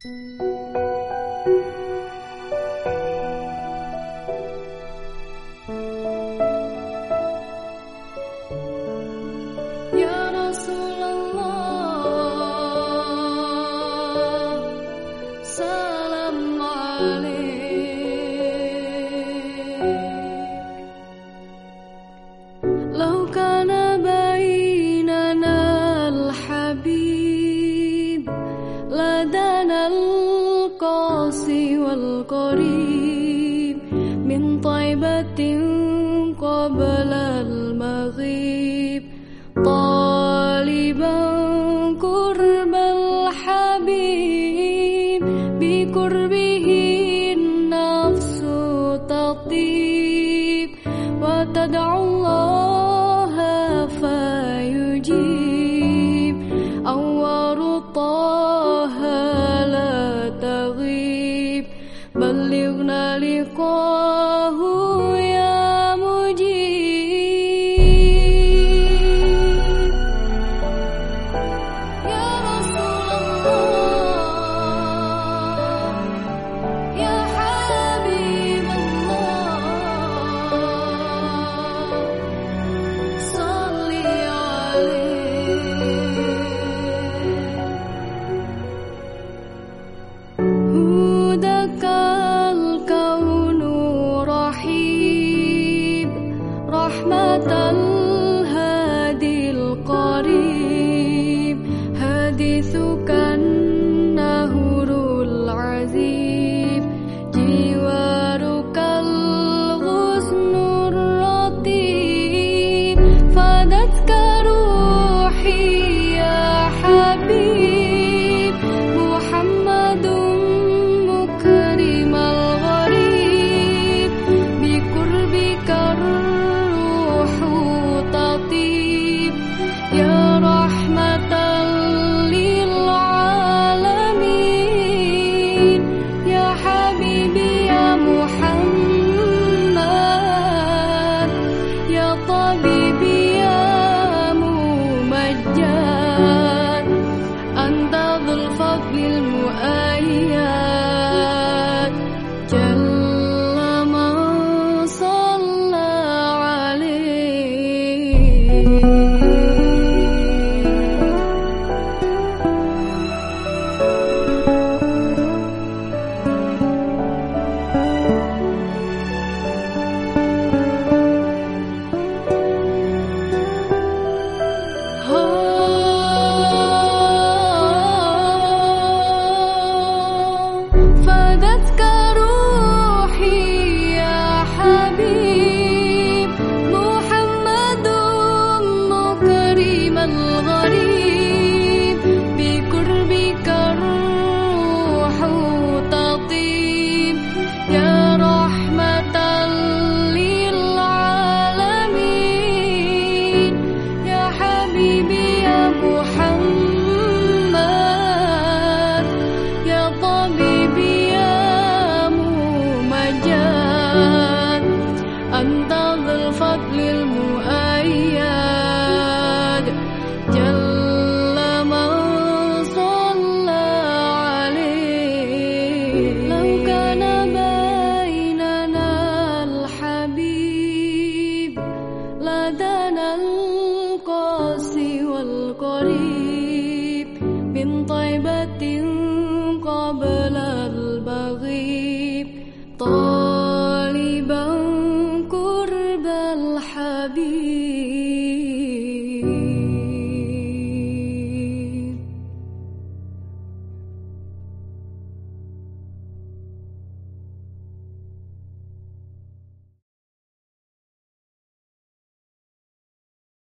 Ya Rasulullah, salam alaikum. القاسي والقريب من طيبة قبل المغيب. طالبا قرب الحبيب بقربه النفس تطيب. وتدعو الله Oh. tan بالمؤيد. الغريب قبل البغي طالبا قرب الحبيب.